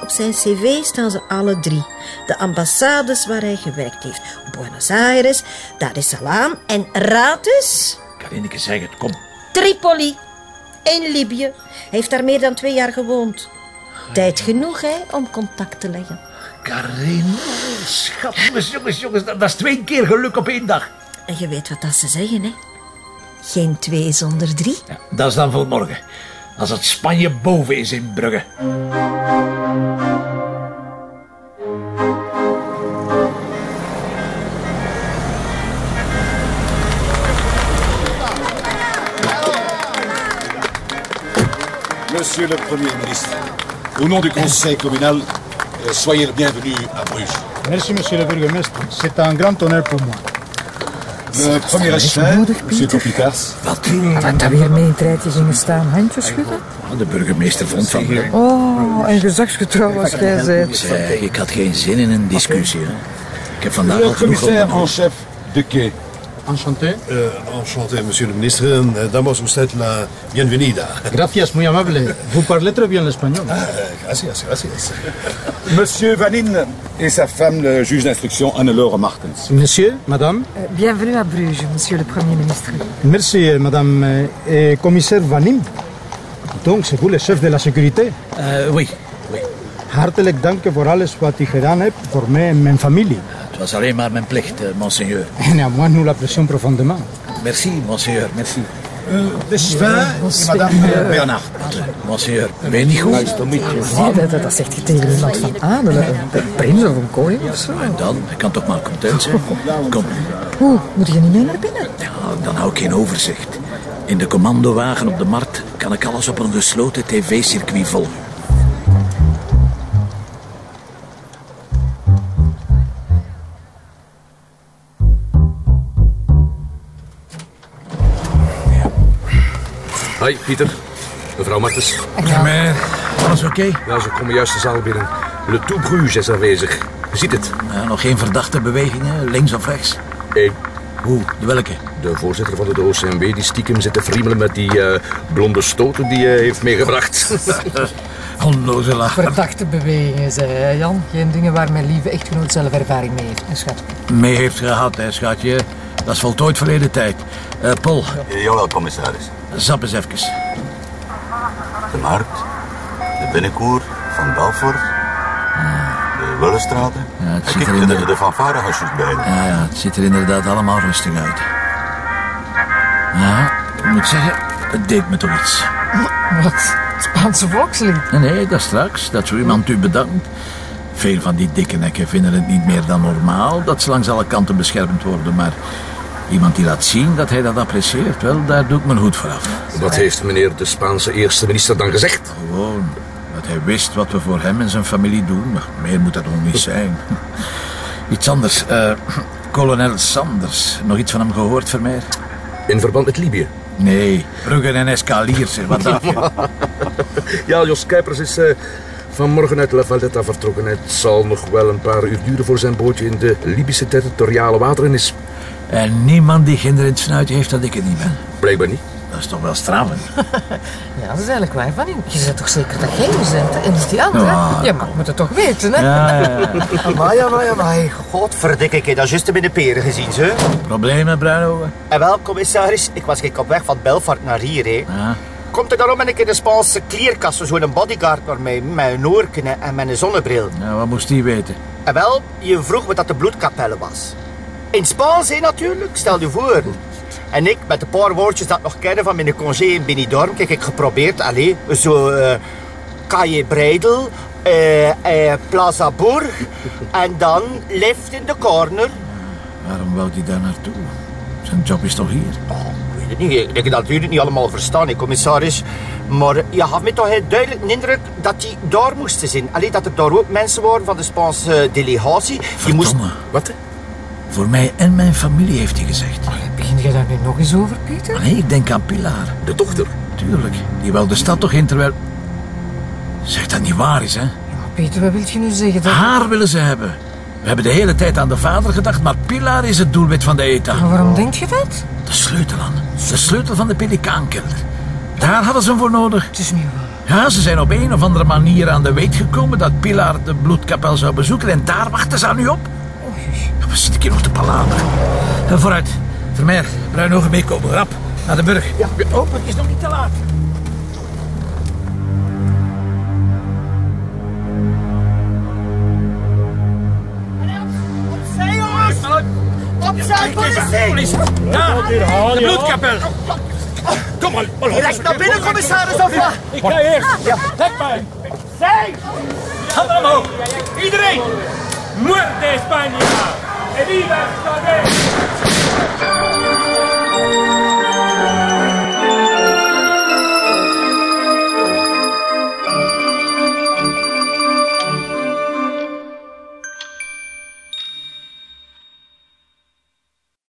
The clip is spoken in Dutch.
op zijn cv staan ze alle drie. De ambassades waar hij gewerkt heeft. Buenos Aires, Dar es Salaam en raad eens... Karineke, zeg het, kom. Tripoli. In Libië. Hij heeft daar meer dan twee jaar gewoond. Tijd genoeg, hè, om contact te leggen. Karin, schat, jongens, jongens, jongens, dat, dat is twee keer geluk op één dag. En je weet wat dat ze zeggen, hè? Geen twee zonder drie. Ja, dat is dan voor morgen. Als het Spanje boven is in Brugge. Monsieur le Premier ministre, au nom du Conseil communal, euh, soyez le bienvenu à Bruges. Merci, monsieur le burgemeester. C'est un grand honneur pour moi. Le premier expert, monsieur Complicars. Wat? Wat dat weer mee in het rijtje gingen staan, handjes schudden? Ah, De burgemeester vond van... Oh, en gezagsgetrouw als jij zei, ik had geen zin in een discussie. Hè. Ik heb vandaag al genoeg commissaire op- en chef de quai. Enchanté. Euh, enchanté, monsieur le ministre. Euh, Damos usted la bienvenida. Gracias, muy amable. Vous parlez très bien l'espagnol. Euh, gracias, gracias. Monsieur Vanine et sa femme, le juge d'instruction Annelore Martens. Monsieur, madame. Euh, Bienvenue à Bruges, monsieur le Premier ministre. Merci, euh, madame. euh, Et commissaire Vanim. Donc, c'est vous le chef de la sécurité? Oui, oui. Hartelijk dank voor alles wat u gedaan hebt voor mij en mijn familie. Het was alleen maar mijn plicht, eh, monseigneur. En à moi, nous l'apprécions profondément. Merci, monseigneur, merci. De Sylvain et madame euh, Bernard. Monseigneur, ben je niet goed? Zie je dat, dat zegt je tegen iemand van adelen, een, een prins of een koning of zo. En dan? Ik kan toch maar content zijn? Kom, Oeh, moet je niet mee naar binnen? ja, dan hou ik geen overzicht. In de commandowagen op de markt kan ik alles op een gesloten tv-circuit volgen. Hoi, Pieter. Mevrouw Martens. Maar, alles oké? Ja, ze komen juist de zaal binnen. Le Tout Bruges is aanwezig. Je ziet het. Ja, nog geen verdachte bewegingen, links of rechts? Eén. Hoe, de welke? De voorzitter van de OCMW die stiekem zit te friemelen met die eh, blonde stoten die hij heeft meegebracht. Onnozelaar. Verdachte bewegingen, zei Jan. Geen dingen waar mijn lieve echtgenoot zelf ervaring mee heeft, hè, schat. Mee heeft gehad, hè, schatje. Dat is voltooid verleden tijd. Eh Paul, Jawel, commissaris. zap eens even. De markt, de binnenkoer van Belfort, de Willestraten. Ja, het En ziet er in de, de- de fanfarehasjes bij. Ja, ja, het ziet er inderdaad allemaal rustig uit. Ja, ik moet zeggen, het deed me toch iets. Wat? Spaanse volkslied? Nee, nee, dat straks, dat zo iemand u bedankt. Veel van die dikke nekken vinden het niet meer dan normaal dat ze langs alle kanten beschermd worden, maar iemand die laat zien dat hij dat apprecieert, wel, daar doe ik mijn hoed voor af. Wat heeft meneer de Spaanse eerste minister dan gezegd? Gewoon dat hij wist wat we voor hem en zijn familie doen. Maar meer moet dat nog niet zijn. Iets anders. eh, kolonel Sanders. Nog iets van hem gehoord, Vermeer? In verband met Libië. Nee, bruggen en escaliers. Wat je? Ja, Jos Kuipers is eh, vanmorgen uit La Valletta vertrokken. Het zal nog wel een paar uur duren voor zijn bootje in de Libische territoriale wateren is. En niemand die ginder in het snuitje heeft dat ik het niet ben. Blijkbaar niet. Dat is toch wel stralen. Ja, dat is eigenlijk waar van u. Je bent toch zeker dat jij nu bent, die andere, Ja. hè? Ja, maar je moet het toch weten, hè? Ja, ja, ja. Amai, amai, amai. Godverdikke, ik heb dat juist in de peren gezien, ze. Problemen, Bruinogen? En wel, commissaris, ik was ik op weg van Belfort naar hier, hè. Ja. Komt er daarom en ik in de Spaanse kleerkast zo'n bodyguard naar mij, met een oorken en met een zonnebril. ja, wat moest hij weten? En wel, je vroeg me dat de bloedkapelle was. In Spaans, hè, natuurlijk, stel je voor. En ik, met een paar woordjes dat nog kennen van mijn congé in Benidorm, kijk ik geprobeerd, allee, zo... eh Calle Breidel, eh, eh, Plaza Bourg, en dan Lift in the Corner. Waarom wou hij daar naartoe? Zijn job is toch hier? Ik weet het niet, ik heb dat natuurlijk niet allemaal verstaan, hè, commissaris. Maar je gaf me toch heel duidelijk de indruk dat die daar moesten zijn. Alleen dat er daar ook mensen waren van de Spaanse delegatie. Die moest... Wat? Voor mij en mijn familie, heeft hij gezegd. Begin je daar nu nog eens over, Pieter? Maar nee, ik denk aan Pilar. De dochter. Tuurlijk. Die wil de stad toch in terwijl... Zeg dat niet waar is, hè? Maar Pieter, wat wil je nu zeggen? Dat... Haar willen ze hebben. We hebben de hele tijd aan de vader gedacht, maar Pilar is het doelwit van de ETA. Maar waarom denk je dat? De sleutel aan. De sleutel van de pelikaankelder. Daar hadden ze hem voor nodig. Het is niet waar. Ja, ze zijn op een of andere manier aan de weet gekomen dat Pilar de bloedkapel zou bezoeken en daar wachten ze aan u op. We zitten hier nog te palaveren. Eh, Vooruit, Vermeer, Bruinogen meekomen, rap, naar de burg. Ja, oh, het is nog niet te laat. Opzij, jongens! Opzij, politie! Ja, de bloedkapel. Kom maar, Recht naar binnen, commissaris, of wat? Ik ga eerst. Ja. Trek mij. Zij! Handen omhoog. Iedereen. Muerte España! Evviva Scotè!